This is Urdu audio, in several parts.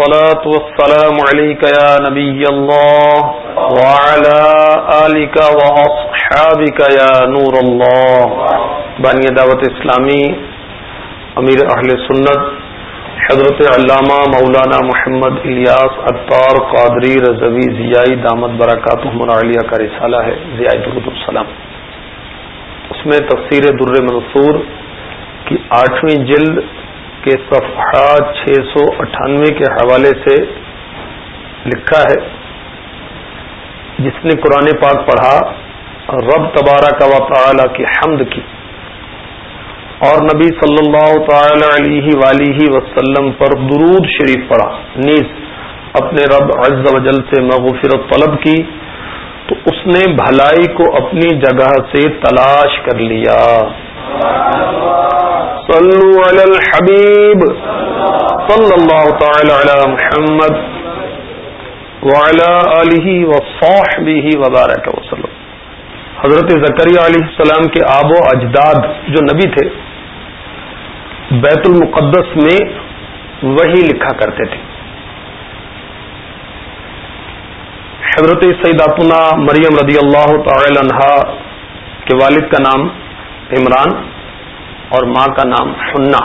الصلاة والسلام عليك يا نبي الله وعلى آلك وأصحابك يا نور الله. بانی دعوت اسلامی امیر اہل سنت حضرت علامہ مولانا محمد الیاس اطار قادری رضوی ضیائی دامت برکات عالیہ کا رسالہ ہے ضیاء درد السلام اس میں تفسیر در منصور کی آٹھویں جلد کے صفحہ چھ سو اٹھانوے کے حوالے سے لکھا ہے۔ جس نے قرآن پاک پڑھا، رب تبارہ کا تعالی کی حمد کی۔ اور نبی صلی اللہ تعالی علیہ ولیہ وسلم پر درود شریف پڑھا۔ نیز اپنے رب عز و جل سے مغفرت طلب کی۔ تو اس نے بھلائی کو اپنی جگہ سے تلاش کر لیا۔ صلو علی الحبیب صلی اللہ تعالی علی محمد وعلی آلہ وصحبہ وبارک وسلم. حضرت زکریہ علیہ السلام کے آب و اجداد جو نبی تھے، بیت المقدس میں وہی لکھا کرتے تھے۔ حضرت سیداتنا مریم رضی اللہ تعالی عنہا کے والد کا نام عمران اور ماں کا نام حنا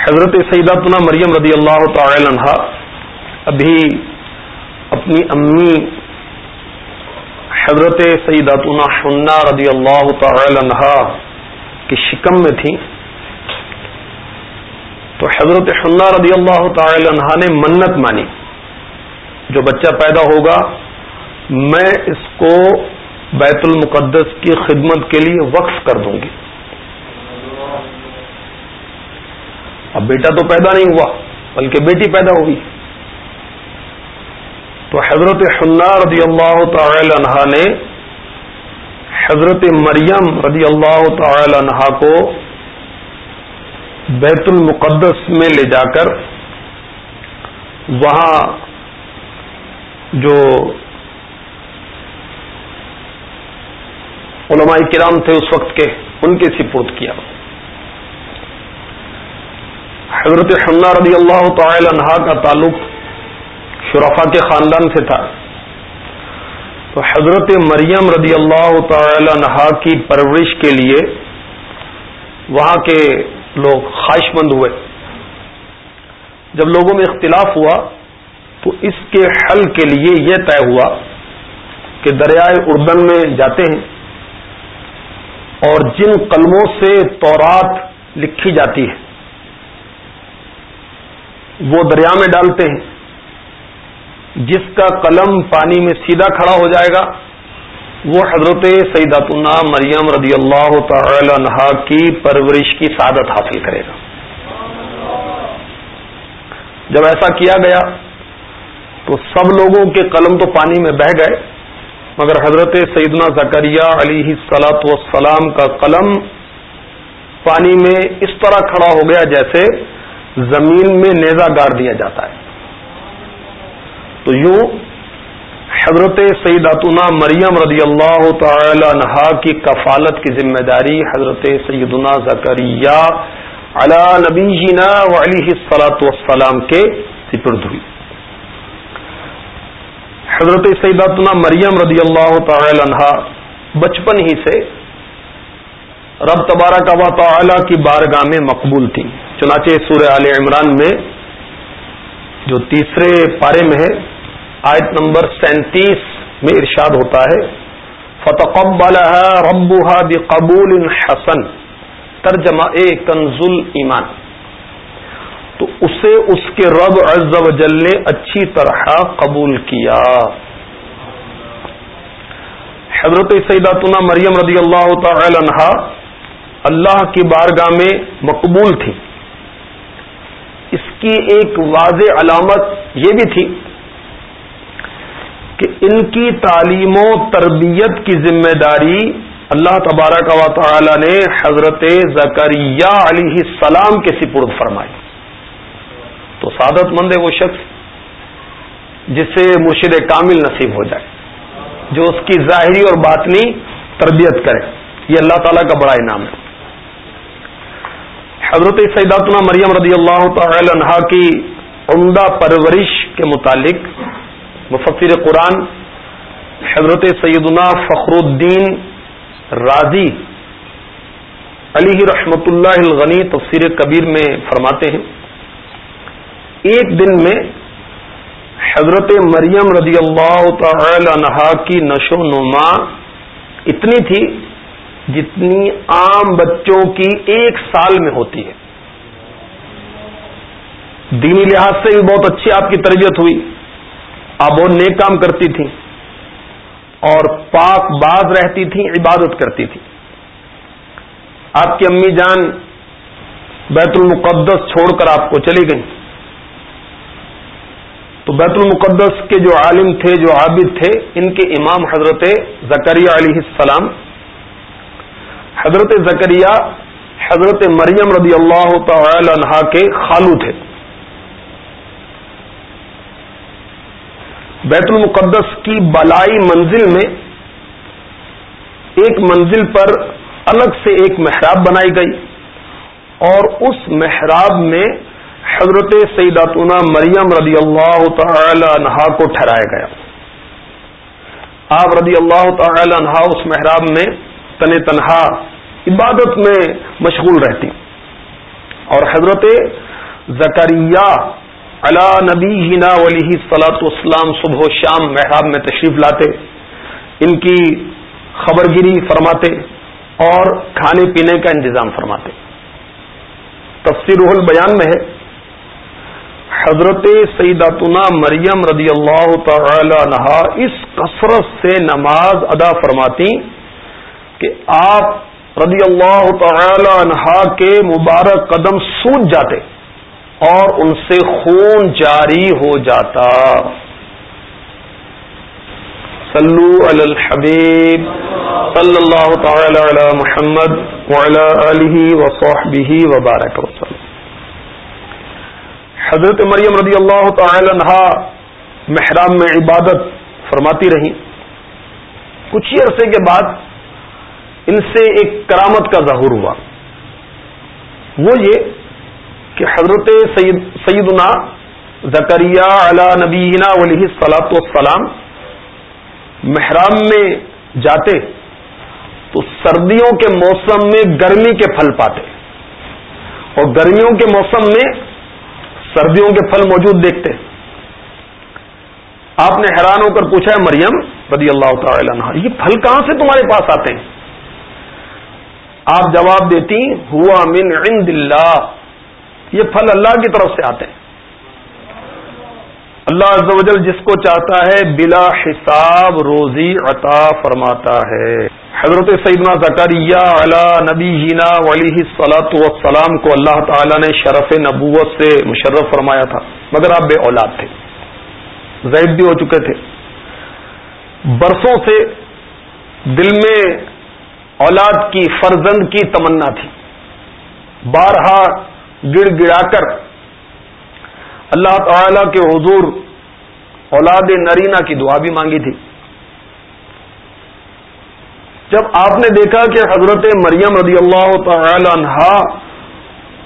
حضرت سیداتنا مریم رضی اللہ تعالی عنہا ابھی اپنی امی حضرت سیداتنا حنا رضی اللہ تعالی عنہا کی شکم میں تھی تو حضرت حنا رضی اللہ تعالی عنہ نے منت مانی۔ جو بچہ پیدا ہوگا، میں اس کو بیت المقدس کی خدمت کے لیے وقف کر دوں گی۔ اب بیٹا تو پیدا نہیں ہوا، بلکہ بیٹی پیدا ہوئی۔ تو حضرت حنا رضی اللہ تعالی عنہ نے حضرت مریم رضی اللہ تعالی عنہا کو بیت المقدس میں لے جا کر وہاں جو علماء کرام تھے اس وقت کے، ان کے سپورٹ کیا۔ حضرت حنا رضی اللہ تعالی عنہا کا تعلق شرفا کے خاندان سے تھا۔ تو حضرت مریم رضی اللہ تعالی عنہا کی پرورش کے لیے وہاں کے لوگ خواہش مند ہوئے۔ جب لوگوں میں اختلاف ہوا، تو اس کے حل کے لیے یہ طے ہوا کہ دریائے اردن میں جاتے ہیں۔ اور جن قلموں سے تورات لکھی جاتی ہے، وہ دریا میں ڈالتے ہیں۔ جس کا قلم پانی میں سیدھا کھڑا ہو جائے گا، وہ حضرت سیداتنا مریم رضی اللہ تعالی عنہا کی پرورش کی سعادت حاصل کرے گا۔ جب ایسا کیا گیا تو سب لوگوں کے قلم تو پانی میں بہ گئے۔ مگر حضرت سیدنا زکریہ علیہ سلاۃ وسلام کا قلم پانی میں اس طرح کھڑا ہو گیا جیسے زمین میں نیزا گاڑ دیا جاتا ہے۔ تو یوں حضرت سیداتنا مریم رضی اللہ تعالی عنہا کی کفالت کی ذمہ داری حضرت سیدنا زکریہ علی نبی جینا و علی سلاۃ وسلام کے سپرد ہوئی۔ حضرت سیداتنا مریم رضی اللہ تعالی عنہا بچپن ہی سے رب تبارہ کا تعالی کی بارگاہ میں مقبول تھی۔ چنانچہ سورہ عال عمران میں جو تیسرے پارے میں ہے، آیت نمبر سینتیس میں ارشاد ہوتا ہے فتح بقبول حسن۔ ترجمہ اے کنزل ایمان۔ تو اسے اس کے رب عز و جل نے اچھی طرح قبول کیا۔ حضرت سیداتنا مریم رضی اللہ تعالی عنہا اللہ کی بارگاہ میں مقبول تھی اس کی ایک واضح علامت یہ بھی تھی کہ ان کی تعلیم و تربیت کی ذمہ داری اللہ تبارک و تعالی نے حضرت زکریہ علیہ السلام کے سپرد فرمائی۔ تو سعادت مند ہے وہ شخص جسے مرشد کامل نصیب ہو جائے، جو اس کی ظاہری اور باطنی تربیت کرے۔ یہ اللہ تعالیٰ کا بڑا انعام ہے۔ حضرت سیداتنا مریم رضی اللہ تعالی عنہا کی عمدہ پرورش کے متعلق مفسر قرآن حضرت سیدنا فخر الدین راضی علی رحمت اللہ الغنی تفسیر کبیر میں فرماتے ہیں۔ ایک دن میں حضرت مریم رضی اللہ تعالی عنہا کی نشو نما اتنی تھی جتنی عام بچوں کی ایک سال میں ہوتی ہے۔ دینی لحاظ سے بھی بہت اچھی آپ کی تربیت ہوئی۔ آپ بہت نیک کام کرتی تھیں اور پاک باز رہتی تھیں، عبادت کرتی تھی آپ کی امی جان بیت المقدس چھوڑ کر آپ کو چلی گئی تو بیت المقدس کے جو عالم تھے، جو عابد تھے، ان کے امام حضرت زکریہ علیہ السلام، حضرت زکریہ حضرت مریم رضی اللہ تعالی عنہا کے خالو تھے۔ بیت المقدس کی بالائی منزل میں ایک منزل پر الگ سے ایک محراب بنائی گئی اور اس محراب میں حضرت سیداتنا مریم رضی اللہ تعالی عنہا کو ٹھہرایا گیا۔ آپ رضی اللہ تعالی عنہا اس محراب میں تن تنہا عبادت میں مشغول رہتی۔ اور حضرت زکریہ علا نبی ہینا ولی سلاۃ اسلام صبح و شام محراب میں تشریف لاتے، ان کی خبر گیری فرماتے اور کھانے پینے کا انتظام فرماتے۔ تفسیر البیان میں ہے حضرت سیداتنا مریم رضی اللہ تعالی عنہا اس کثرت سے نماز ادا فرماتی کہ آپ رضی اللہ تعالی عنہا کے مبارک قدم سوج جاتے اور ان سے خون جاری ہو جاتا۔ صلو علی الحبیب صلی اللہ تعالی علی محمد وصحبہ وبارک وسلم حضرت مریم رضی اللہ تعالی عنہ محرام میں عبادت فرماتی رہی۔ کچھ ہی عرصے کے بعد ان سے ایک کرامت کا ظہور ہوا۔ وہ یہ کہ حضرت سید سیدنا زکریہ علی نبینا ولی سلاۃ والسلام محرام میں جاتے تو سردیوں کے موسم میں گرمی کے پھل پاتے اور گرمیوں کے موسم میں سردیوں کے پھل موجود دیکھتے آپ نے حیران ہو کر پوچھا ہے مریم رضی اللہ تعالی عنہ، یہ پھل کہاں سے تمہارے پاس آتے ہیں؟ آپ جواب دیتی ہوا من عند اللہ۔ یہ پھل اللہ کی طرف سے آتے ہیں۔ اللہ عز و جل جس کو چاہتا ہے، بلا حساب روزی عطا فرماتا ہے۔ حضرت سیدنا زکریہ علی نبی جینا ولی سلاۃ وسلام کو اللہ تعالی نے شرف نبوت سے مشرف فرمایا تھا، مگر آپ بے اولاد تھے۔ زید بھی ہو چکے تھے۔ برسوں سے دل میں اولاد کی، فرزند کی تمنا تھی۔ بارہا گڑ گڑا کر اللہ تعالی کے حضور اولاد نرینا کی دعا بھی مانگی تھی۔ جب آپ نے دیکھا کہ حضرت مریم رضی اللہ تعالی عنہا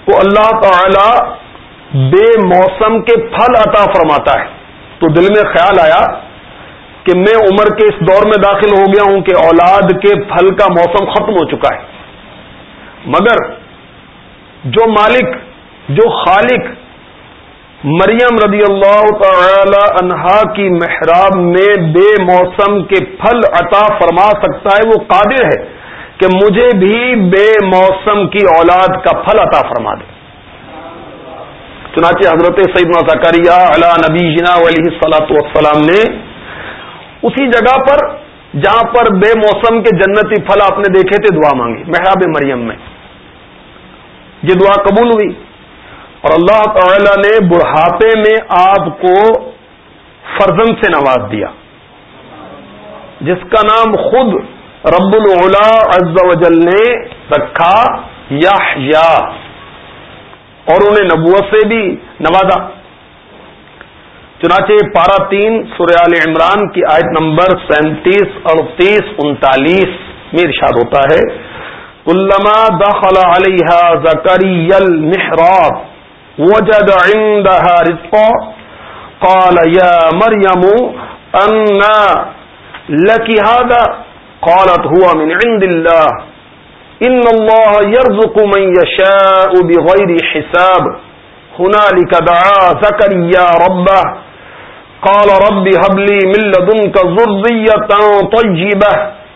کو اللہ تعالی بے موسم کے پھل عطا فرماتا ہے، تو دل میں خیال آیا کہ میں عمر کے اس دور میں داخل ہو گیا ہوں کہ اولاد کے پھل کا موسم ختم ہو چکا ہے۔ مگر جو مالک، جو خالق مریم رضی اللہ تعالی عنہا کی محراب میں بے موسم کے پھل عطا فرما سکتا ہے، وہ قادر ہے کہ مجھے بھی بے موسم کی اولاد کا پھل عطا فرما دے۔ چنانچہ حضرت سعید زکریہ علی نبی جنا علیہ صلاحت والسلام نے اسی جگہ پر جہاں پر بے موسم کے جنتی پھل آپ نے دیکھے تھے، دعا مانگی، محراب مریم میں۔ یہ دعا قبول ہوئی۔ اور اللہ تعالی نے بڑھاپے میں آپ کو فرزن سے نواز دیا، جس کا نام خود رب العلا عز و جل نے رکھا یا اور انہیں نبوت سے بھی نوازا۔ چنانچہ پارا تین سریال عمران کی آیت نمبر سینتیس، اڑتیس، انتالیس میں ارشاد ہوتا ہے علما دخل علیہ زکری المحراب۔ وجد عندها رزقا. قال، يا مريم أنا لك هذا؟ قالت، هو من عند الله. إن الله يرزق من يشاء بغير حساب. هنالك دعا زكريا ربه. قال، رب هب لي من لدنك ذرية طيبة.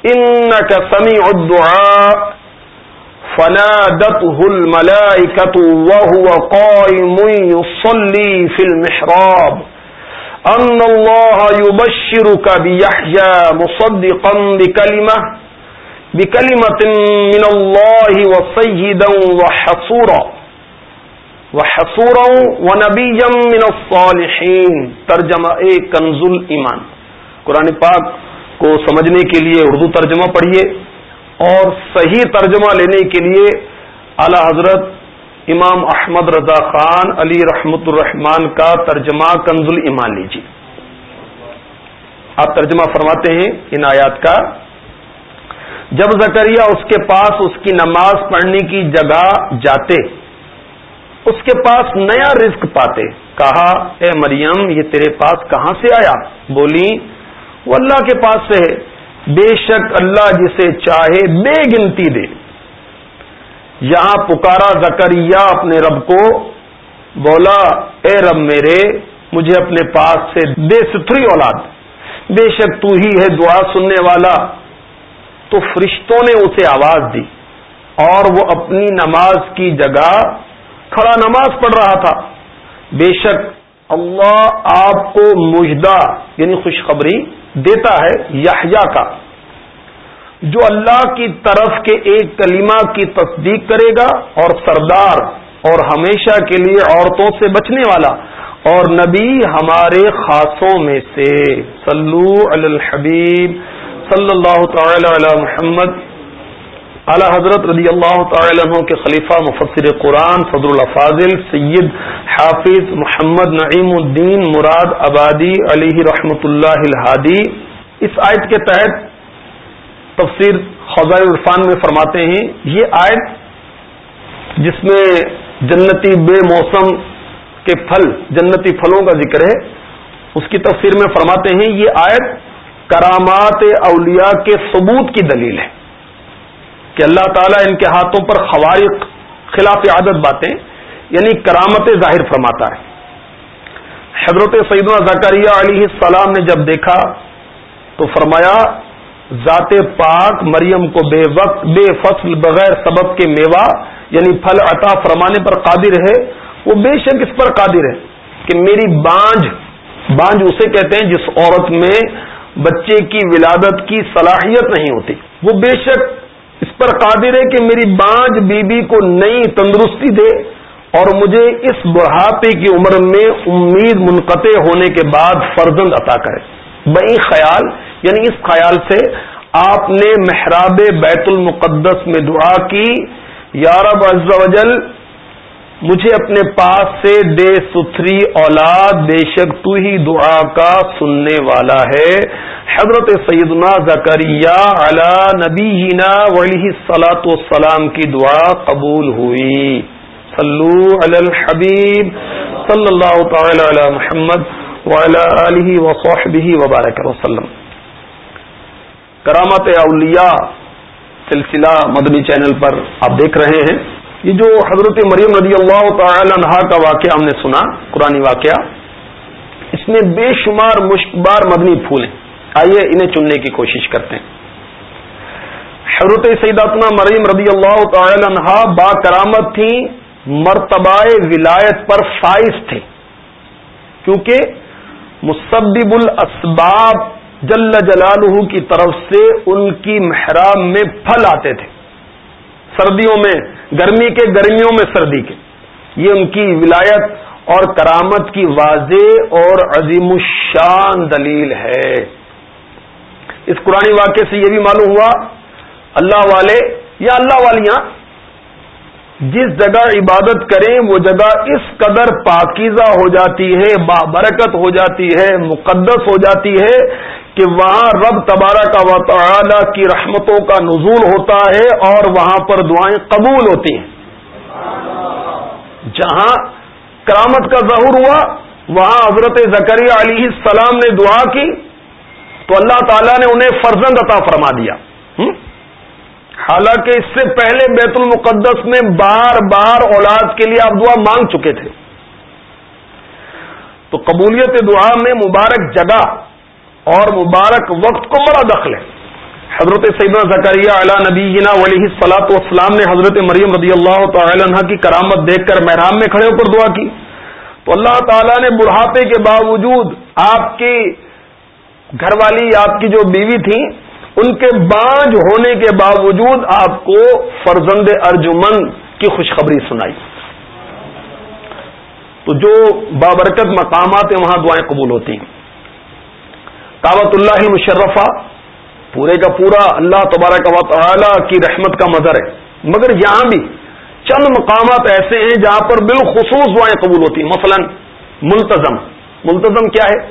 إنك سميع الدعاء. فنادته الملائكة وهو قائم يصلي في المحراب. أن الله يبشرك بيحيى مصدقا بكلمة بكلمة من الله وسيدا وحصورا وحصورا ونبيا من الصالحين. ترجمہ ایک کنز ایمان قرآن پاک کو سمجھنے کے لیے اردو ترجمہ پڑھیے. اور صحیح ترجمہ لینے کے لیے اعلی حضرت امام احمد رضا خان علی رحمت الرحمان کا ترجمہ کنز ایمان لیجیے۔ آپ ترجمہ فرماتے ہیں ان آیات کا۔ جب زکریہ اس کے پاس اس کی نماز پڑھنے کی جگہ جاتے، اس کے پاس نیا رزق پاتے، کہا، اے مریم، یہ تیرے پاس کہاں سے آیا؟ بولی، وہ اللہ کے پاس سے ہے۔ بے شک اللہ جسے چاہے بے گنتی دے۔ یہاں پکارا زکریہ اپنے رب کو، بولا، اے رب میرے، مجھے اپنے پاس سے دے ستھری اولاد، بے شک تو ہی ہے دعا سننے والا۔ تو فرشتوں نے اسے آواز دی اور وہ اپنی نماز کی جگہ کھڑا نماز پڑھ رہا تھا۔ بے شک اللہ آپ کو مجدہ یعنی خوشخبری دیتا ہے یحییٰ کا، جو اللہ کی طرف کے ایک کلمہ کی تصدیق کرے گا اور سردار اور ہمیشہ کے لیے عورتوں سے بچنے والا اور نبی ہمارے خاصوں میں سے۔ صلو علی الحبیب، صلی اللہ تعالی علی محمد۔ اعلی حضرت رضی اللہ تعالی عنہ کے خلیفہ مفسر قرآن فضر الفاظل سید حافظ محمد نعیم الدین مراد آبادی علی رحمت اللہ الحادی اس آیت کے تحت تفسیر خزائے عرفان میں فرماتے ہیں، یہ آیت جس میں جنتی بے موسم کے پھل، جنتی پھلوں کا ذکر ہے، اس کی تفسیر میں فرماتے ہیں، یہ آیت کرامات اولیاء کے ثبوت کی دلیل ہے۔ کہ اللہ تعالیٰ ان کے ہاتھوں پر خوارق خلاف عادت باتیں یعنی کرامت ظاہر فرماتا ہے۔ حضرت سیدنا زکریہ علیہ السلام نے جب دیکھا تو فرمایا، ذات پاک مریم کو بے وقت، بے فصل بغیر سبب کے میوہ یعنی پھل عطا فرمانے پر قادر ہے۔ وہ بے شک اس پر قادر ہے کہ میری بانج بانج اسے کہتے ہیں جس عورت میں بچے کی ولادت کی صلاحیت نہیں ہوتی۔ وہ بے شک اس پر قادر ہے کہ میری بانج بیوی بی کو نئی تندرستی دے اور مجھے اس بڑھاپے کی عمر میں امید منقطع ہونے کے بعد فرزند عطا کرے۔ بئی خیال یعنی اس خیال سے آپ نے محراب بیت المقدس میں دعا کی یارب عز و جل مجھے اپنے پاس سے دے ستھری اولاد، بے شک تو ہی دعا کا سننے والا ہے۔ حضرت سیدنا زکریہ علی نبی ہینا ولی سلاۃ والسلام کی دعا قبول ہوئی۔ صلو علی الحبیب، صلی اللہ تعالی علی محمد علیہ وصحبہ وبارک وسلم۔ کرامت اولیاء، سلسلہ مدنی چینل پر آپ دیکھ رہے ہیں۔ یہ جو حضرت مریم رضی اللہ تعالی عنہا کا واقعہ ہم نے سنا، قرآن واقعہ، اس میں بے شمار مشکبار مدنی پھول ہیں۔ آئیے انہیں چننے کی کوشش کرتے ہیں۔ حضرت سیداتنا مریم رضی اللہ تعالی عنہا با کرامت تھی مرتبہ ولایت پر فائز تھے۔ کیونکہ مسبب الاسباب جل جلالہ کی طرف سے ان کی محرام میں پھل آتے تھے۔ سردیوں میں گرمی کے گرمیوں میں سردی کے۔ یہ ان کی ولایت اور کرامت کی واضح اور عظیم الشان دلیل ہے۔ اس قرآن واقعے سے یہ بھی معلوم ہوا، اللہ والے یا اللہ والیاں، جس جگہ عبادت کریں، وہ جگہ اس قدر پاکیزہ ہو جاتی ہے بابرکت ہو جاتی ہے، مقدس ہو جاتی ہے کہ وہاں رب تبارہ کا وطالعہ کی رحمتوں کا نزول ہوتا ہے اور وہاں پر دعائیں قبول ہوتی ہیں۔ جہاں کرامت کا ظہور ہوا، وہاں حضرت زکریہ علیہ السلام نے دعا کی، تو اللہ تعالیٰ نے انہیں فرزند عطا فرما دیا۔ حالانکہ اس سے پہلے بیت المقدس میں بار بار اولاد کے لیے آپ دعا مانگ چکے تھے۔ تو قبولیت دعا میں مبارک جگہ اور مبارک وقت کو بڑا دخل ہے حضرت سیدنا زکریہ علا نبی جنا ولی والسلام نے حضرت مریم رضی اللہ تعالی عنہ کی کرامت دیکھ کر محرام میں کھڑے ہو کر دعا کی۔ تو اللہ تعالیٰ نے بڑھاپے کے باوجود آپ کی گھر والی آپ کی جو بیوی تھی ان کے بانج ہونے کے باوجود آپ کو فرزند ارجمن کی خوشخبری سنائی۔ تو جو بابرکت مقامات ہیں، وہاں دعائیں قبول ہوتی ہیں۔ کابت اللہ مشرفہ، پورے کا پورا اللہ تبارک و تعالی کی رحمت کا مظہر ہے۔ مگر یہاں بھی چند مقامات ایسے ہیں جہاں پر بالخصوص دعائیں قبول ہوتی ہیں۔ مثلا ملتظم ملتظم کیا ہے؟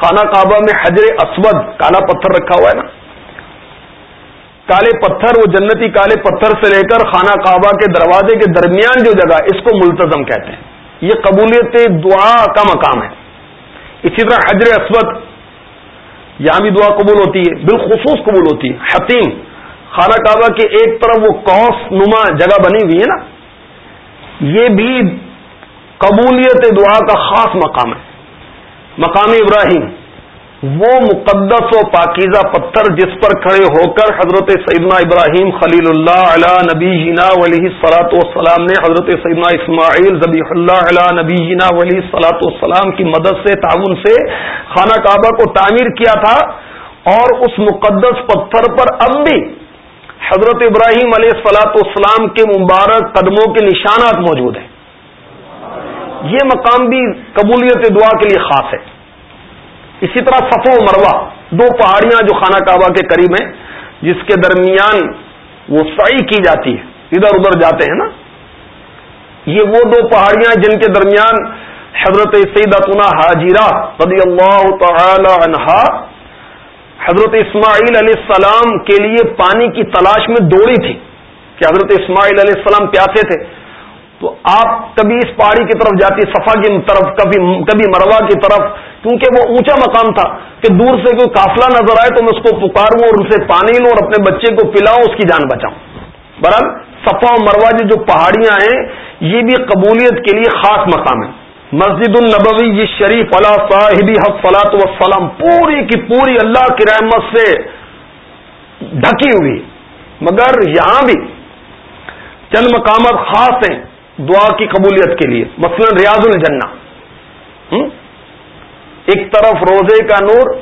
خانہ کعبہ میں حجر اسود کالا پتھر رکھا ہوا ہے نا۔ کالے پتھر، وہ جنتی کالے پتھر سے لے کر خانہ کعبہ کے دروازے کے درمیان جو جگہ اس کو ملتظم کہتے ہیں۔ یہ قبولیت دعا کا مقام ہے۔ اسی طرح حجر اسود یہاں بھی دعا قبول ہوتی ہے، بالخصوص قبول ہوتی ہے۔ حتیم، خانہ کعبہ کے ایک طرف وہ کوس نما جگہ بنی ہوئی ہے نا، یہ بھی قبولیت دعا کا خاص مقام ہے۔ مقام ابراہیم۔ وہ مقدس و پاکیزہ پتھر جس پر کھڑے ہو کر حضرت سیدنا ابراہیم خلیل اللہ علیہ نبی جینا ولی سلاۃ والسلام نے حضرت سیدنا اسماعیل ذبی اللہ علیہ نبی جینا ولی سلاۃ والسلام کی مدد سے، تعاون سے خانہ کعبہ کو تعمیر کیا تھا اور اس مقدس پتھر پر اب بھی حضرت ابراہیم علیہ سلاۃ والسلام کے مبارک قدموں کے نشانات موجود ہیں۔ یہ مقام بھی قبولیت دعا کے لیے خاص ہے۔ اسی طرح صفو و مروا دو پہاڑیاں جو خانہ کعبہ کے قریب ہیں، جس کے درمیان وہ سعی کی جاتی ہے، ادھر ادھر جاتے ہیں نا۔ یہ وہ دو پہاڑیاں جن کے درمیان حضرت سیدتنا حاجیرہ رضی اللہ تعالی عنہا، حضرت اسماعیل علیہ السلام کے لیے پانی کی تلاش میں دوڑی تھی کہ حضرت اسماعیل علیہ السلام پیاسے تھے۔ تو آپ کبھی اس پہاڑی کی طرف جاتی، صفا کی طرف، کبھی کبھی مروا کی طرف کیونکہ وہ اونچا مقام تھا کہ دور سے کوئی قافلہ نظر آئے تو میں اس کو پکاروں اور ان سے پانی لوں اور اپنے بچے کو پلاؤں، اس کی جان بچاؤں۔ برحال، صفا و مروا جو پہاڑیاں ہیں، یہ بھی قبولیت کے لیے خاص مقام ہے۔ مسجد النبوی، یہ شریف اللہ صاحبی حف فلاط وسلم پوری کی پوری اللہ کی رحمت سے ڈھکی ہوئی۔ مگر یہاں بھی چند مقامات خاص ہیں دعا کی قبولیت کے لیے۔ مثلا ریاض الجنہ۔ ایک طرف روزے کا نور،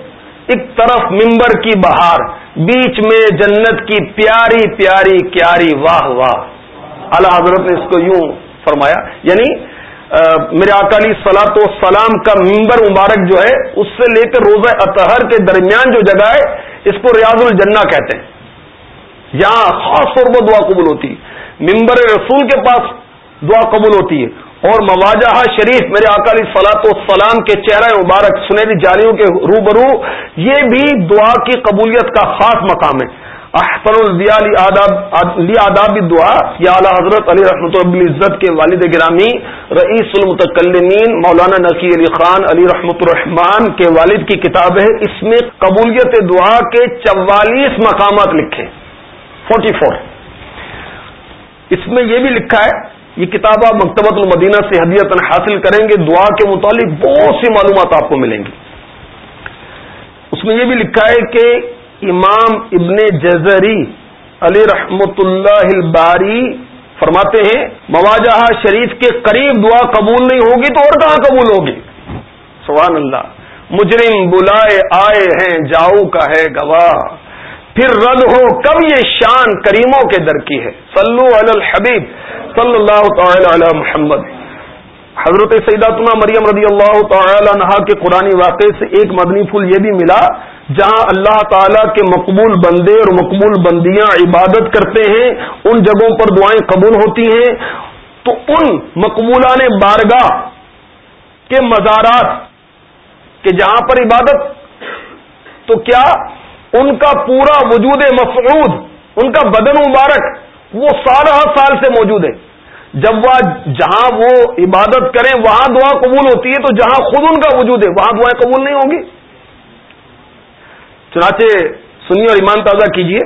ایک طرف ممبر کی بہار، بیچ میں جنت کی پیاری پیاری کیاری واہ واہ۔ اللہ حضرت نے اس کو یوں فرمایا یعنی میرے اکالی سلاط و سلام کا ممبر مبارک جو ہے، اس سے لے کر روزہ اطہر کے درمیان جو جگہ ہے، اس کو ریاض الجنہ کہتے ہیں۔ یہاں خاص طور پر دعا قبول ہوتی ممبر رسول کے پاس دعا قبول ہوتی ہے۔ اور مواجہ شریف میرے اکالی فلاط والسلام کے چہرہ مبارک سنہری جالیوں کے روبرو، یہ بھی دعا کی قبولیت کا خاص مقام ہے۔ احسن لی آداب دعا، یا اعلی حضرت علی رحمۃ العزت کے والد گرامی، رئیس المتکلمین مولانا نقی علی خان علی رحمۃ الرحمان کے والد کی کتاب ہے۔ اس میں قبولیت دعا کے چوالیس مقامات لکھے۔ Forty four. اس میں یہ بھی لکھا ہے یہ کتاب آپ مکتبۃ المدینہ سے حدیت حاصل کریں گے، دعا کے متعلق بہت سی معلومات آپ کو ملیں گی۔ اس میں یہ بھی لکھا ہے کہ امام ابن جزری علی رحمت اللہ الباری فرماتے ہیں مواجہ شریف کے قریب دعا قبول نہیں ہوگی تو اور کہاں قبول ہوگی؟ سبحان اللہ، مجرم بلائے آئے ہیں، جاؤ کا ہے گواہ۔ پھر رد ہو کب یہ شان کریموں کے در کی ہے۔ سلو الحبیب صلی اللہ تعالی علی محمد۔ حضرت سیداتنا مریم رضی اللہ تعالی عنہا کے قرآن واقعے سے ایک مدنی پھول یہ بھی ملا، جہاں اللہ تعالی کے مقبول بندے اور مقبول بندیاں عبادت کرتے ہیں، ان جگہوں پر دعائیں قبول ہوتی ہیں۔ تو ان مقبولان بارگاہ کے مزارات، کہ جہاں پر عبادت، تو کیا ان کا پورا وجود مفعود ان کا بدن مبارک، وہ سارا سال سے موجود ہے۔ جب وہ جہاں وہ عبادت کریں، وہاں دعا قبول ہوتی ہے، تو جہاں خود ان کا وجود ہے، وہاں دعائیں قبول نہیں ہوں گی۔ چنانچہ سنی اور ایمان تازہ کیجیے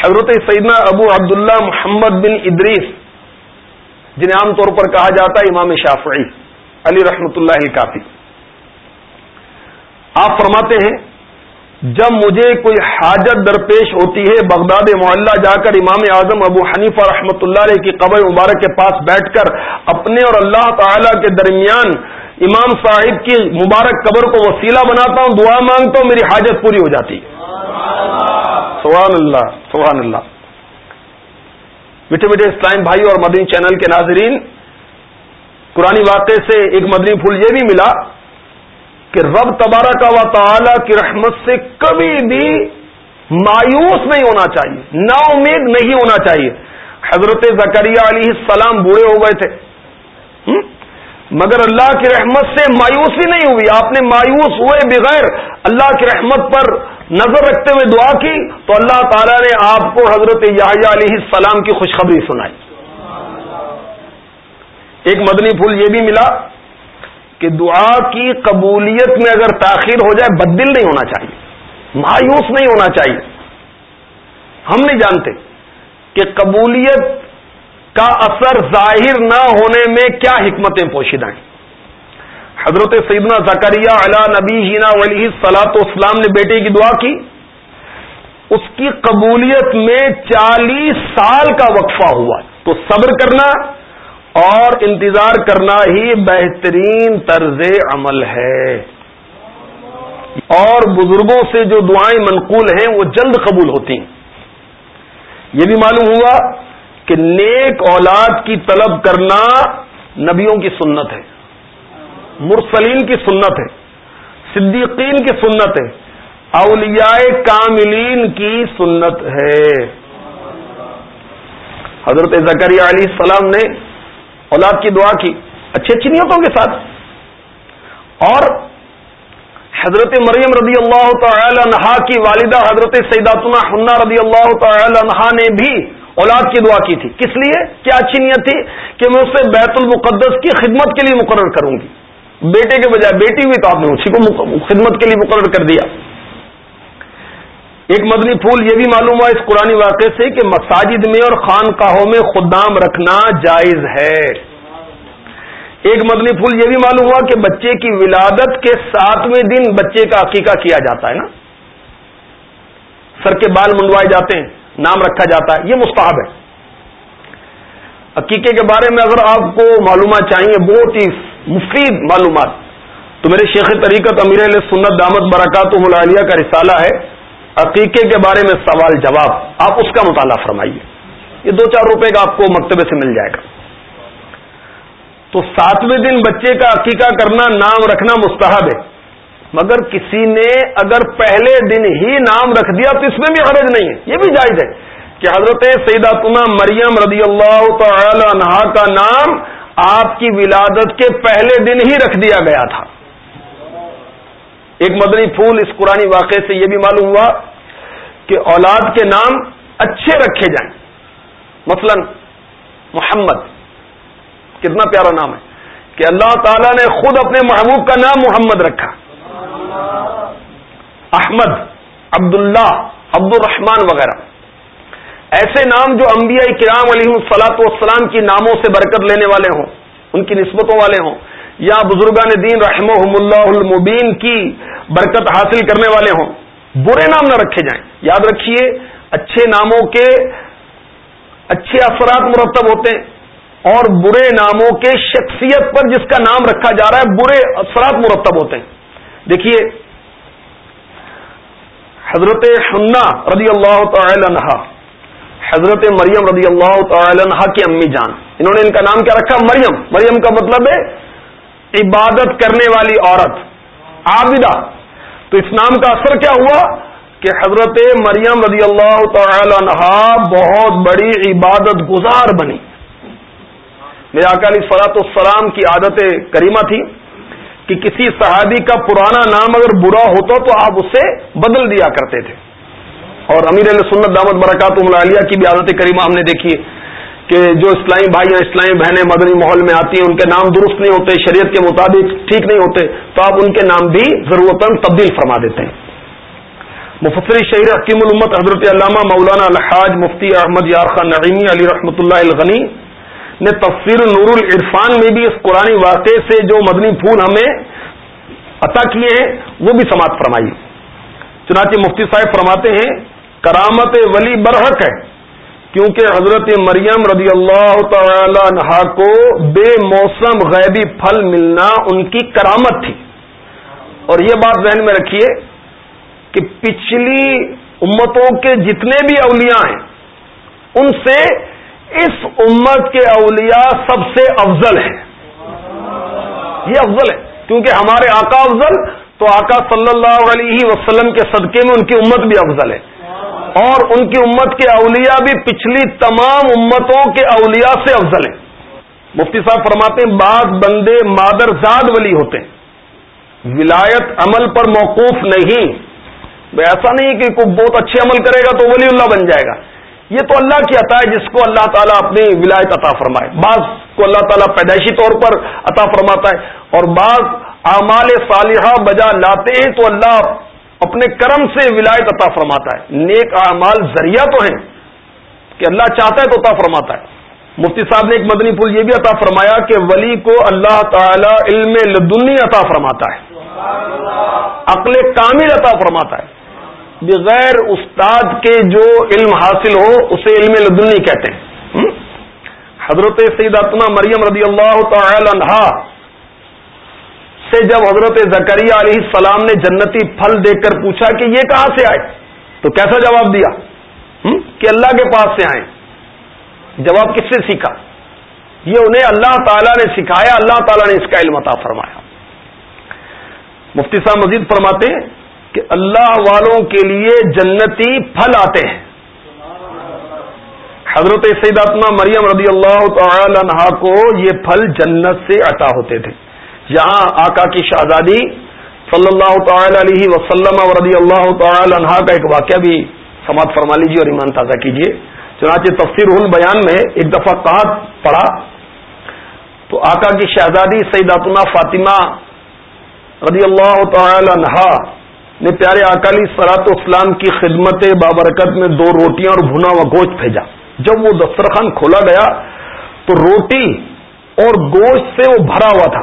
حضرت سیدنا ابو عبداللہ محمد بن ادریس، جنہیں عام طور پر کہا جاتا ہے امام شافعی، علی رحمت اللہ کافی۔ آپ فرماتے ہیں جب مجھے کوئی حاجت درپیش ہوتی ہے، بغداد معلّہ جا کر امام اعظم ابو حنیفہ رحمۃ اللہ علیہ کی قبر مبارک کے پاس بیٹھ کر اپنے اور اللہ تعالی کے درمیان امام صاحب کی مبارک قبر کو وسیلہ بناتا ہوں، دعا مانگتا ہوں، میری حاجت پوری ہو جاتی۔ سبحان اللہ سبحان اللہ میٹھے میٹھے اسلام بھائی اور مدنی چینل کے ناظرین، قرآن واقعے سے ایک مدنی پھول یہ بھی ملا کہ رب تبارہ کا و تعالی کی رحمت سے کبھی بھی مایوس نہیں ہونا چاہیے، نا امید نہیں ہونا چاہیے۔ حضرت زکریہ علیہ السلام بوڑھے ہو گئے تھے۔ مگر اللہ کی رحمت سے مایوسی نہیں ہوئی۔ آپ نے مایوس ہوئے بغیر اللہ کی رحمت پر نظر رکھتے ہوئے دعا کی تو اللہ تعالی نے آپ کو حضرت یاہیا علیہ السلام کی خوشخبری سنائی۔ ایک مدنی پھول یہ بھی ملا۔ کہ دعا کی قبولیت میں اگر تاخیر ہو جائے، بدل نہیں ہونا چاہیے، مایوس نہیں ہونا چاہیے۔ ہم نہیں جانتے کہ قبولیت کا اثر ظاہر نہ ہونے میں کیا حکمتیں پوشیدہ ہیں۔ حضرت سیدنا زکریہ علا نبی جینا ولی سلاط اسلام نے بیٹے کی دعا کی۔ اس کی قبولیت میں چالیس سال کا وقفہ ہوا۔ تو صبر کرنا اور انتظار کرنا ہی بہترین طرز عمل ہے۔ اور بزرگوں سے جو دعائیں منقول ہیں، وہ جلد قبول ہوتی ہیں۔ یہ بھی معلوم ہوا کہ نیک اولاد کی طلب کرنا نبیوں کی سنت ہے۔ مرسلین کی سنت ہے۔ صدیقین کی سنت ہے۔ اولیاء کاملین کی سنت ہے۔ حضرت زکریہ علیہ السلام نے اولاد کی دعا کی، اچھی اچھی نیتوں کے ساتھ۔ اور حضرت مریم رضی اللہ تعالی عنہا کی والدہ حضرت سیداتنا حنا رضی اللہ تعالی عنہا نے بھی اولاد کی دعا کی تھی۔ کس لیے؟ کیا اچھی نیت تھی کہ میں اسے بیت المقدس کی خدمت کے لیے مقرر کروں گی۔ بیٹے کے بجائے بیٹی ہوئی تو آپ نے اسی کو خدمت کے لیے مقرر کر دیا۔ ایک مدنی پھول یہ بھی معلوم ہوا اس قرآن واقعے سے کہ مساجد میں اور خانقاہوں میں خدام رکھنا جائز ہے۔ ایک مدنی پھول یہ بھی معلوم ہوا کہ بچے کی ولادت کے ساتویں دن بچے کا عقیقہ کیا جاتا ہے نا۔ سر کے بال منڈوائے جاتے ہیں، نام رکھا جاتا ہے، یہ مستحب ہے۔ عقیقے کے بارے میں اگر آپ کو معلومات چاہیے، بہت ہی مفید معلومات۔ تو میرے شیخ طریقت امیر علیہ سنت دامت برکات ملالیہ کا رسالہ ہے۔ عقیقے کے بارے میں سوال جواب آپ اس کا مطالعہ فرمائیے۔ یہ دو چار روپے کا آپ کو مکتبے سے مل جائے گا۔ تو ساتویں دن بچے کا عقیقہ کرنا نام رکھنا مستحب ہے۔ مگر کسی نے اگر پہلے دن ہی نام رکھ دیا تو اس میں بھی حرج نہیں ہے۔ یہ بھی جائز ہے کہ حضرت سیدہ تما مریم رضی اللہ تعالی عنہ کا نام آپ کی ولادت کے پہلے دن ہی رکھ دیا گیا تھا۔ ایک مدنی پھول اس قرآن واقعے سے یہ بھی معلوم ہوا کہ اولاد کے نام اچھے رکھے جائیں۔ مثلا محمد، کتنا پیارا نام ہے۔ کہ اللہ تعالی نے خود اپنے محبوب کا نام محمد رکھا۔ احمد، عبداللہ عبد الرحمان وغیرہ۔ ایسے نام جو انبیاء کرام علیہ السلاط والسلام کی ناموں سے برکت لینے والے ہوں، ان کی نسبتوں والے ہوں۔ یا بزرگان دین رحمہ اللہ المبین کی برکت حاصل کرنے والے ہوں۔ برے نام نہ رکھے جائیں۔ یاد رکھیے، اچھے ناموں کے اچھے اثرات مرتب ہوتے ہیں اور برے ناموں کے شخصیت پر جس کا نام رکھا جا رہا ہے، برے اثرات مرتب ہوتے ہیں۔ دیکھیے، حضرت حنا رضی اللہ تعالی عنہ، حضرت مریم رضی اللہ تعالی عنہ کی امی جان۔ انہوں نے ان کا نام کیا رکھا؟ مریم۔ مریم کا مطلب ہے، عبادت کرنے والی عورت، عابدہ۔ تو اس نام کا اثر کیا ہوا کہ حضرت مریم رضی اللہ تعالی عنہ بہت بڑی عبادت گزار بنی۔ میرے اکالی فلاط السلام کی عادت کریمہ تھی کہ کسی صحابی کا پرانا نام اگر برا ہوتا تو آپ اسے بدل دیا کرتے تھے۔ اور امیر علیہ سنت دامت برکات ملالیہ کی بھی عادت کریمہ ہم نے دیکھی ہے۔ کہ جو اسلامی بھائی اور اسلامی بہنیں مدنی ماحول میں آتی ہیں، ان کے نام درست نہیں ہوتے، شریعت کے مطابق ٹھیک نہیں ہوتے، تو آپ ان کے نام بھی ضرورت تبدیل فرما دیتے ہیں۔ مفسری شہر حکیم الامت حضرت علامہ مولانا الحاج مفتی احمد یار خان نعیمی علی رحمۃ اللہ الغنی نے تفسیر نور العرفان میں بھی اس قرآن واقعے سے جو مدنی پھول ہمیں عطا کیے ہیں، وہ بھی سماعت فرمائی۔ چنانچہ مفتی صاحب فرماتے ہیں، کرامت ولی برحق ہے۔ کیونکہ حضرت مریم رضی اللہ تعالی عنہا کو بے موسم غیبی پھل ملنا ان کی کرامت تھی۔ اور یہ بات ذہن میں رکھیے کہ پچھلی امتوں کے جتنے بھی اولیاء ہیں، ان سے اس امت کے اولیاء سب سے افضل ہیں۔ یہ افضل ہے کیونکہ ہمارے آقا افضل، تو آقا صلی اللہ علیہ وسلم کے صدقے میں ان کی امت بھی افضل ہے۔ اور ان کی امت کے اولیاء بھی پچھلی تمام امتوں کے اولیاء سے افضل ہیں۔ مفتی صاحب فرماتے ہیں، بعض بندے مادر زاد ولی ہوتے ہیں۔ ولایت عمل پر موقوف نہیں۔ ایسا نہیں کہ کوئی بہت اچھے عمل کرے گا تو ولی اللہ بن جائے گا۔ یہ تو اللہ کی عطا ہے، جس کو اللہ تعالیٰ اپنی ولایت عطا فرمائے۔ بعض کو اللہ تعالیٰ پیدائشی طور پر عطا فرماتا ہے۔ اور بعض اعمال صالحہ بجا لاتے ہیں، تو اللہ اپنے کرم سے ولایت عطا فرماتا ہے۔ نیک اعمال ذریعہ تو ہیں کہ اللہ چاہتا ہے تو عطا فرماتا ہے۔ مفتی صاحب نے ایک مدنی پھول یہ بھی عطا فرمایا کہ ولی کو اللہ تعالی علم لدنی عطا فرماتا ہے۔ عقل کامل عطا فرماتا ہے۔ بغیر استاد کے جو علم حاصل ہو، اسے علم لدنی کہتے ہیں۔ حضرت سیداتما مریم رضی اللہ تعالی عنہا سے جب حضرت زکریہ علیہ السلام نے جنتی پھل دیکھ کر پوچھا کہ یہ کہاں سے آئے، تو کیسا جواب دیا؟ کہ اللہ کے پاس سے آئے۔ جواب کس سے سیکھا؟ یہ انہیں اللہ تعالیٰ نے سکھایا، اللہ تعالیٰ نے اس کا علم عطا فرمایا۔ مفتی صاحب مزید فرماتے ہیں کہ اللہ والوں کے لیے جنتی پھل آتے ہیں۔ حضرت سیداتما مریم رضی اللہ تعالی عنہا کو یہ پھل جنت سے عطا ہوتے تھے۔ یہاں آقا کی شہزادی صلی اللہ تعالی علیہ وسلم رضی اللہ تعالی عنہا کا ایک واقعہ بھی سماعت فرما لیجیے اور ایمان تازہ کیجیے چنانچہ تفسیر البیان میں ایک دفعہ کہا پڑھا۔ تو آقا کی شہزادی سیداتما فاطمہ رضی اللہ تعالی عنہا نے پیارے اکالی سرات اسلام کی خدمت بابرکت میں دو روٹیاں اور بھنا ہوا گوشت بھیجا۔ جب وہ دسترخوان کھولا گیا تو روٹی اور گوشت سے وہ بھرا ہوا تھا۔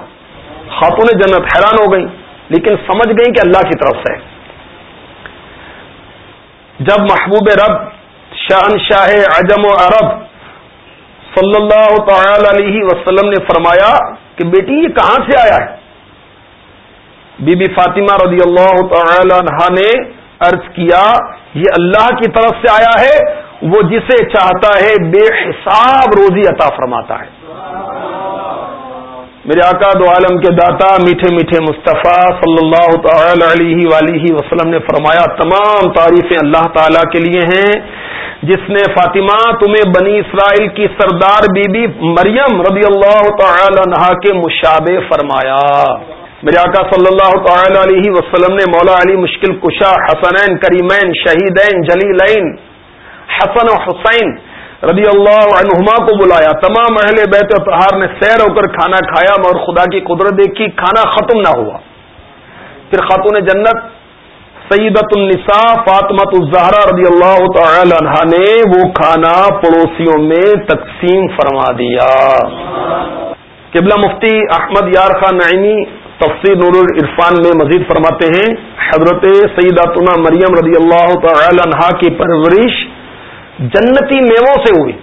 خاتون جنت حیران ہو گئی لیکن سمجھ گئی کہ اللہ کی طرف سے۔ جب محبوب رب شان شاہ عجم و عرب صلی اللہ تعالی علیہ وسلم نے فرمایا کہ بیٹی، یہ کہاں سے آیا ہے؟ بی بی فاطمہ رضی اللہ تعالی عنہ نے عرض کیا، یہ اللہ کی طرف سے آیا ہے، وہ جسے چاہتا ہے بے حساب روزی عطا فرماتا ہے۔ میرے آقا دو عالم کے داتا میٹھے میٹھے مصطفیٰ صلی اللہ تعالی علیہ ولیہ وسلم نے فرمایا، تمام تعریفیں اللہ تعالی کے لیے ہیں۔ جس نے فاطمہ تمہیں بنی اسرائیل کی سردار بی بی مریم رضی اللہ تعالی عنہ کے مشابے فرمایا۔ میرے آقا صلی اللہ تعالی علیہ وسلم نے مولا علی مشکل کشا، حسنین کریمین، شہیدین، جلیلین، حسن و حسین رضی اللہ عنہما کو بلایا۔ تمام اہل بیت اتحار نے سیر ہو کر کھانا کھایا، مگر خدا کی قدرت دیکھی کھانا ختم نہ ہوا۔ پھر خاتون جنت سیدت النساء فاطمت الزہرا رضی اللہ تعالی عنہ نے وہ کھانا پڑوسیوں میں تقسیم فرما دیا۔ قبلہ مفتی احمد یار خان نعیمی تفسیر نور العرفان میں مزید فرماتے ہیں، حضرت سیداتنا مریم رضی اللہ تعالی عنہا کی پرورش جنتی میووں سے ہوئی۔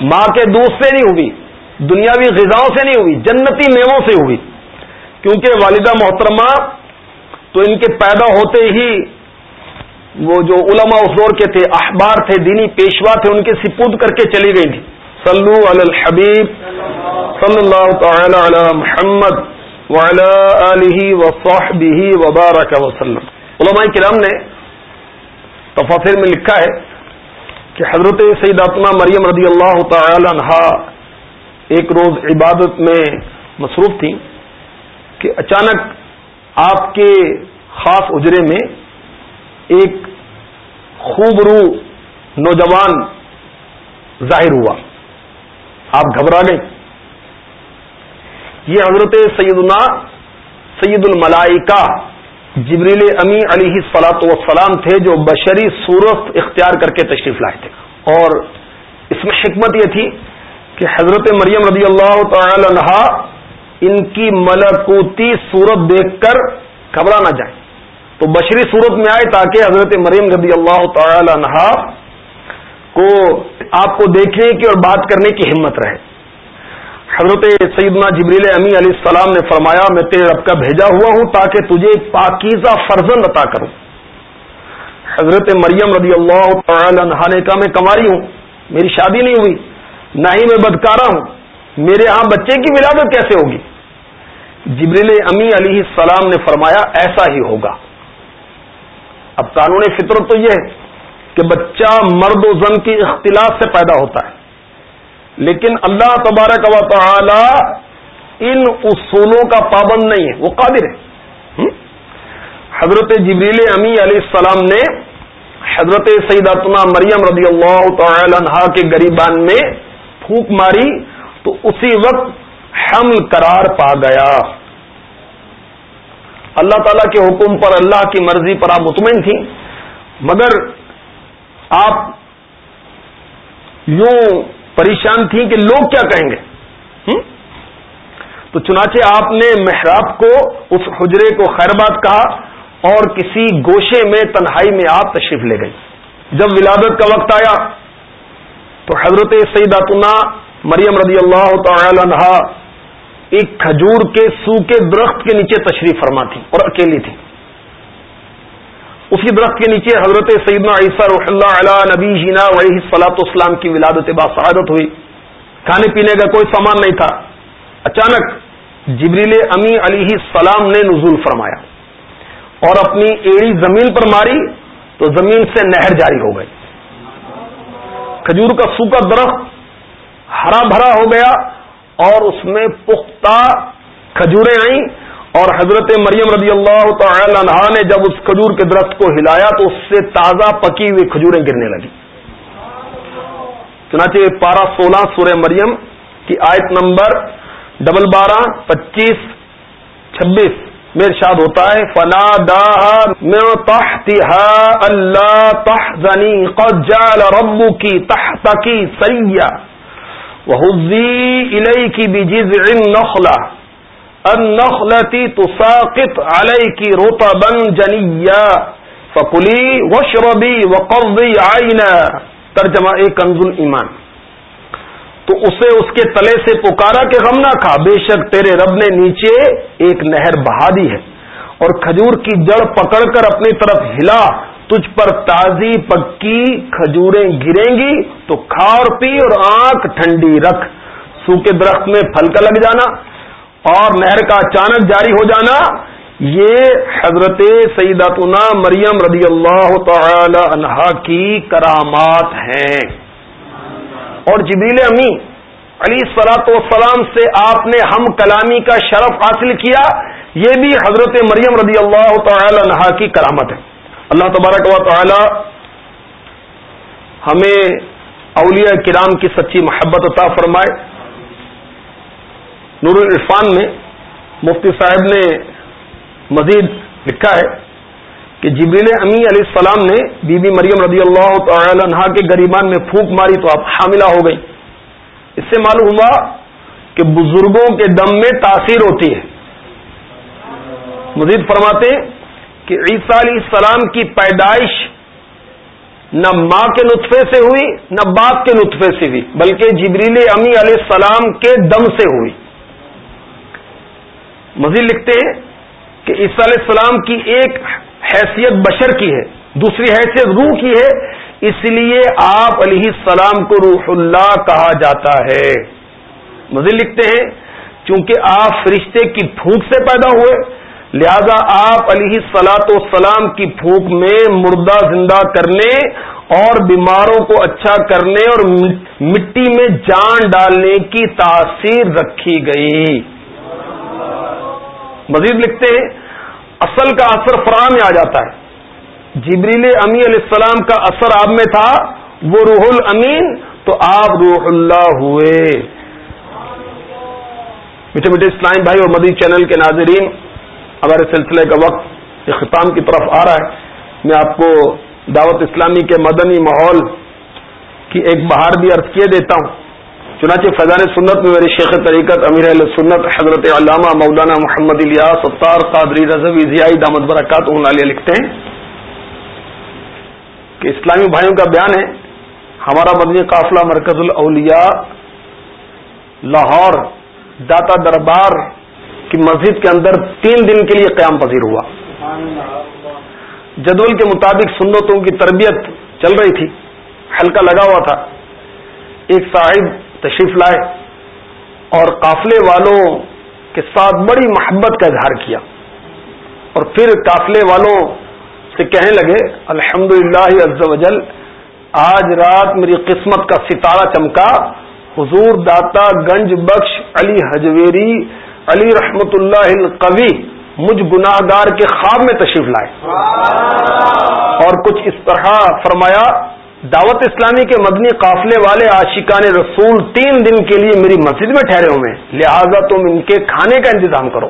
ماں کے دودھ سے نہیں ہوئی، دنیاوی غذاؤں سے نہیں ہوئی، جنتی میووں سے ہوئی۔ کیونکہ والدہ محترمہ تو ان کے پیدا ہوتے ہی وہ جو علماء اس دور کے تھے اخبار تھے، دینی پیشوا تھے، ان کے سپود کر کے چلی گئی تھی۔ صلو علی الحبیب صلی اللہ تعالی علی محمد وبارک وسلم۔ علماء کرام نے تفاصر میں لکھا ہے کہ حضرت سیداتما مریم رضی اللہ تعالی عنہ ایک روز عبادت میں مصروف تھی کہ اچانک آپ کے خاص اجرے میں ایک خوب رو نوجوان ظاہر ہوا۔ آپ گھبرا گئے۔ یہ حضرت سیدنا سید الملائکہ جبریل امی علی سلاط وسلام تھے جو بشری صورت اختیار کر کے تشریف لائے تھے۔ اور اس میں حکمت یہ تھی کہ حضرت مریم رضی اللہ تعالی عنہ ان کی ملکوتی صورت دیکھ کر گھبرا نہ جائیں تو بشری صورت میں آئے تاکہ حضرت مریم رضی اللہ تعالی عنہ کو آپ کو دیکھنے کی اور بات کرنے کی ہمت رہے۔ حضرت سیدنا جبریل امی علیہ السلام نے فرمایا، میں تیرے رب کا بھیجا ہوا ہوں تاکہ تجھے پاکیزہ فرزند عطا کروں۔ حضرت مریم رضی اللہ تعالی عنہ نے کہا، میں کماری ہوں، میری شادی نہیں ہوئی، نہ ہی میں بدکارا ہوں، میرے ہاں بچے کی ولادت کیسے ہوگی؟ جبریل امی علیہ السلام نے فرمایا، ایسا ہی ہوگا۔ اب قانون فطرت تو یہ ہے کہ بچہ مرد و زن کی اختلاف سے پیدا ہوتا ہے۔ لیکن اللہ تبارک و تعالی ان اصولوں کا پابند نہیں ہے، وہ قادر ہے حضرت جبریل امی علیہ السلام نے حضرت سیداتنا مریم رضی اللہ تعالی عنہ کے گریبان میں پھونک ماری تو اسی وقت حمل قرار پا گیا۔ اللہ تعالی کے حکم پر اللہ کی مرضی پر آپ مطمئن تھیں، مگر آپ یوں پریشان تھیں کہ لوگ کیا کہیں گے؟ تو چنانچہ آپ نے محراب کو، اس حجرے کو خیرباد کہا اور کسی گوشے میں، تنہائی میں آپ تشریف لے گئی جب ولادت کا وقت آیا، تو حضرت سیداتنا مریم رضی اللہ تعالی عنہ ایک کھجور کے سوکھے درخت کے نیچے تشریف فرما تھی اور اکیلی تھی اسی درخت کے نیچے حضرت سیدنا عیسیٰ رح اللہ علیہ نبی جینا ولی سلاط اسلام کی ولادت باسعادت ہوئی۔ کھانے پینے کا کوئی سامان نہیں تھا۔ اچانک جبریل امی علی السلام نے نزول فرمایا اور اپنی ایڑی زمین پر ماری تو زمین سے نہر جاری ہو گئی۔ کھجور کا سوکھا درخت ہرا بھرا ہو گیا اور اس میں پختہ کھجوریں آئیں۔ اور حضرت مریم رضی اللہ تعالی عنہ نے جب اس کھجور کے درخت کو ہلایا تو اس سے تازہ پکی ہوئی کھجوریں گرنے لگی چنانچہ پارہ سولہ سورہ مریم کی آیت نمبر ڈبل بارہ پچیس چھبیس میں ارشاد ہوتا ہے فنا داہ اللہ تحزنی قد جعل ربکی تحتکی سیہ وحزی علیہ کی بجز نخلا ان نخلتی تساقط علیہ کی روتا بن جنیا فکلی وشربی وقوی آئین ترجمہ ایک ایمان۔ تو اسے اس کے تلے سے پکارا کہ غم نہ کھا، بے شک تیرے رب نے نیچے ایک نہر بہا دی ہے اور کھجور کی جڑ پکڑ کر اپنی طرف ہلا، تجھ پر تازی پکی کھجوریں گریں گی، تو کھا اور پی اور آنکھ ٹھنڈی رکھ۔ سوکھے درخت میں پھل کا لگ جانا۔ اور نہر کا اچانک جاری ہو جانا، یہ حضرت سیداتنا مریم رضی اللہ تعالی عنہا کی کرامات ہیں۔ اور جبیل امی علی سلاط وسلام سے آپ نے ہم کلامی کا شرف حاصل کیا، یہ بھی حضرت مریم رضی اللہ تعالی عنہا کی کرامت ہے۔ اللہ تبارک و تعالی ہمیں اولیاء کرام کی سچی محبت عطا فرمائے۔ نور الرفان میں مفتی صاحب نے مزید لکھا ہے کہ جبریل امی علیہ السلام نے بی بی مریم رضی اللہ تعالی عنہ کے گریبان میں پھونک ماری تو آپ حاملہ ہو گئی۔ اس سے معلوم ہوا کہ بزرگوں کے دم میں تاثیر ہوتی ہے۔ مزید فرماتے کہ عیسیٰ علیہ السلام کی پیدائش نہ ماں کے نطفے سے ہوئی، نہ باپ کے نطفے سے ہوئی، بلکہ جبریل امی علیہ السلام کے دم سے ہوئی۔ مزید لکھتے ہیں کہ عیسیٰ علیہ السلام کی ایک حیثیت بشر کی ہے، دوسری حیثیت روح کی ہے، اس لیے آپ علیہ السلام کو روح اللہ کہا جاتا ہے۔ مزید لکھتے ہیں، چونکہ آپ فرشتے کی پھونک سے پیدا ہوئے، لہذا آپ علیہ سلاط و کی پھونک میں مردہ زندہ کرنے اور بیماروں کو اچھا کرنے اور مٹی میں جان ڈالنے کی تاثیر رکھی گئی۔ مزید لکھتے ہیں، اصل کا اثر فراہم میں آ جاتا ہے۔ جبریل امی علیہ السلام کا اثر آپ میں تھا، وہ روح الامین، تو آپ روح اللہ ہوئے۔ میٹھے میٹھے اسلام بھائی اور مدی چینل کے ناظرین ہمارے سلسلے کا وقت اختتام کی طرف آ رہا ہے، میں آپ کو دعوت اسلامی کے مدنی ماحول کی ایک بہار بھی عرض کیے دیتا ہوں۔ چنانچہ فیضان سنت میں میری شیخ طریقت امیر علیہ سنت حضرت علامہ مولانا محمد الیاس ستار قادری رضوی ضیائی دامد برکات علیہ لکھتے ہیں کہ اسلامی بھائیوں کا بیان ہے، ہمارا مدنی قافلہ مرکز الاولیاء لاہور داتا دربار کی مسجد کے اندر تین دن کے لیے قیام پذیر ہوا۔ جدول کے مطابق سنتوں کی تربیت چل رہی تھی ہلکا لگا ہوا تھا۔ ایک صاحب تشریف لائے اور قافلے والوں کے ساتھ بڑی محبت کا اظہار کیا اور پھر قافلے والوں سے کہنے لگے الحمد للہ آج رات میری قسمت کا ستارہ چمکا حضور داتا گنج بخش علی حجویری علی رحمت اللہ القوی مجھ گناہ گار کے خواب میں تشریف لائے. اور کچھ اس طرح فرمایا دعوت اسلامی کے مدنی قافلے والے عاشقان رسول تین دن کے لیے میری مسجد میں ٹھہرے ہوئے لہذا تم ان کے کھانے کا انتظام کرو۔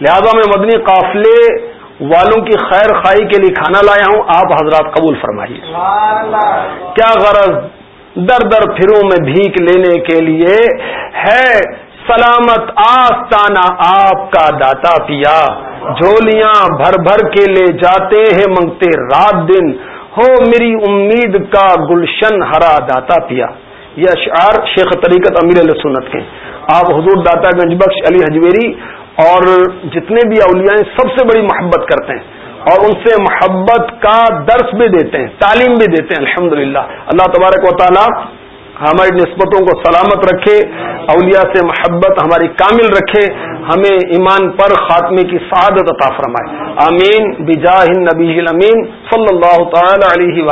لہذا میں مدنی قافلے والوں کی خیر خائی کے لیے کھانا لایا ہوں۔ آپ حضرات قبول فرمائیے۔ کیا غرض در در پھروں میں بھیک لینے کے لیے ہے؟ سلامت آستانہ آپ کا داتا پیا۔ جھولیاں بھر بھر کے لے جاتے ہیں منگتے رات دن۔ ہو میری امید کا گلشن ہرا داتا پیا۔ یہ اشعار شیخ طریقت امیر علیہ سنت کے۔ آپ حضور داتا گنج بخش علی حجویری اور جتنے بھی اولیاء ہیں، سب سے بڑی محبت کرتے ہیں اور ان سے محبت کا درس بھی دیتے ہیں، تعلیم بھی دیتے ہیں، الحمدللہ۔ اللہ تبارک و تعالیٰ ہماری نسبتوں کو سلامت رکھے، اولیاء سے محبت ہماری کامل رکھے، ہمیں ایمان پر خاتمے کی سعادت عطا فرمائے۔ آمین۔ بجاہ نبی امین صلی اللہ تعالی علیہ وآلہ